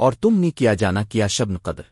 اور تم نے کیا جانا کیا شبن قدر